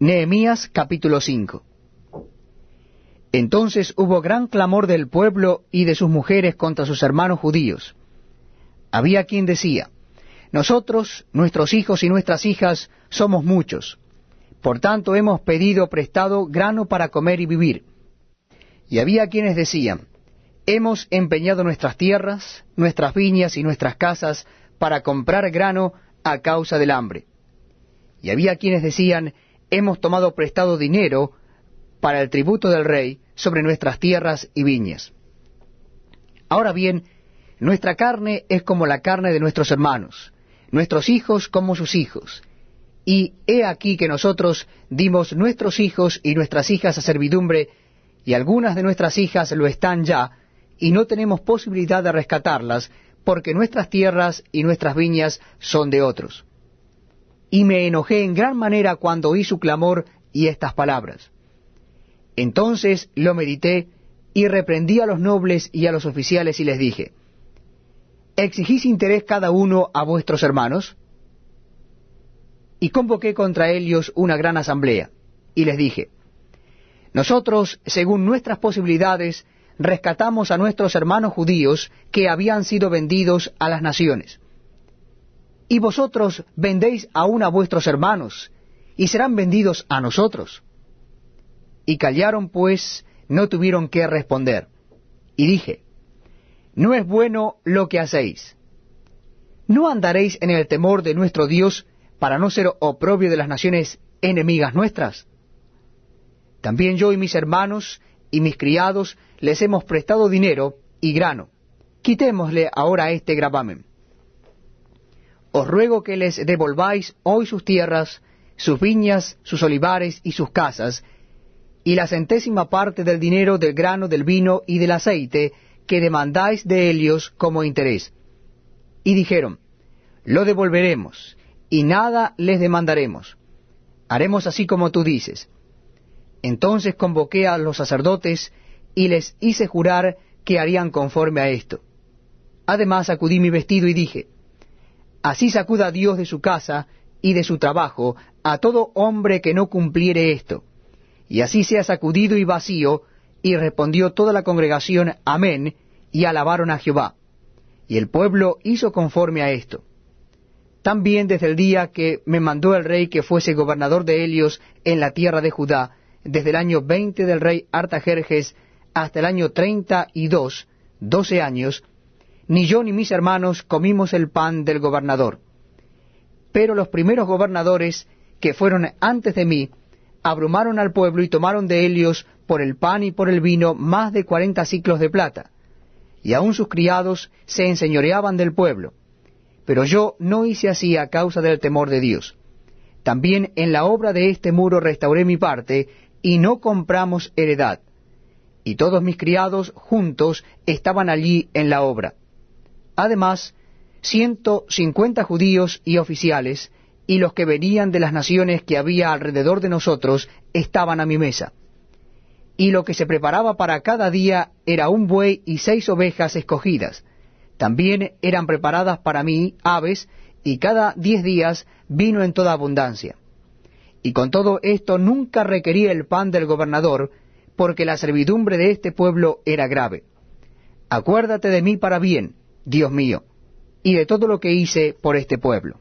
Nehemías capítulo 5 Entonces hubo gran clamor del pueblo y de sus mujeres contra sus hermanos judíos. Había quien decía, Nosotros, nuestros hijos y nuestras hijas, somos muchos. Por tanto hemos pedido prestado grano para comer y vivir. Y había quienes decían, Hemos empeñado nuestras tierras, nuestras viñas y nuestras casas para comprar grano a causa del hambre. Y había quienes decían, hemos tomado prestado dinero para el tributo del rey sobre nuestras tierras y viñas. Ahora bien, nuestra carne es como la carne de nuestros hermanos, nuestros hijos como sus hijos. Y he aquí que nosotros dimos nuestros hijos y nuestras hijas a servidumbre, y algunas de nuestras hijas lo están ya, y no tenemos posibilidad de rescatarlas, porque nuestras tierras y nuestras viñas son de otros y me enojé en gran manera cuando oí su clamor y estas palabras. Entonces lo medité y reprendí a los nobles y a los oficiales y les dije, ¿exigís interés cada uno a vuestros hermanos? Y convoqué contra ellos una gran asamblea, y les dije, Nosotros, según nuestras posibilidades, rescatamos a nuestros hermanos judíos que habían sido vendidos a las naciones y vosotros vendéis aún a vuestros hermanos, y serán vendidos a nosotros. Y callaron, pues no tuvieron que responder. Y dije, no es bueno lo que hacéis. ¿No andaréis en el temor de nuestro Dios para no ser oprobio de las naciones enemigas nuestras? También yo y mis hermanos y mis criados les hemos prestado dinero y grano. Quitémosle ahora este gravamen os ruego que les devolváis hoy sus tierras, sus viñas, sus olivares y sus casas, y la centésima parte del dinero, del grano, del vino y del aceite que demandáis de ellos como interés. Y dijeron, lo devolveremos, y nada les demandaremos. Haremos así como tú dices. Entonces convoqué a los sacerdotes y les hice jurar que harían conforme a esto. Además sacudí mi vestido y dije, Así sacuda Dios de su casa y de su trabajo a todo hombre que no cumpliere esto. Y así sea sacudido y vacío, y respondió toda la congregación, Amén, y alabaron a Jehová. Y el pueblo hizo conforme a esto. También desde el día que me mandó el rey que fuese gobernador de Helios en la tierra de Judá, desde el año veinte del rey Artajerjes hasta el año treinta y dos, doce años, ni yo ni mis hermanos comimos el pan del gobernador. Pero los primeros gobernadores que fueron antes de mí abrumaron al pueblo y tomaron de ellos por el pan y por el vino más de cuarenta ciclos de plata, y aun sus criados se enseñoreaban del pueblo. Pero yo no hice así a causa del temor de Dios. También en la obra de este muro restauré mi parte, y no compramos heredad. Y todos mis criados juntos estaban allí en la obra. Además, ciento cincuenta judíos y oficiales, y los que venían de las naciones que había alrededor de nosotros, estaban a mi mesa. Y lo que se preparaba para cada día era un buey y seis ovejas escogidas. También eran preparadas para mí aves, y cada diez días vino en toda abundancia. Y con todo esto nunca requería el pan del gobernador, porque la servidumbre de este pueblo era grave. Acuérdate de mí para bien, Dios mío, y de todo lo que hice por este pueblo.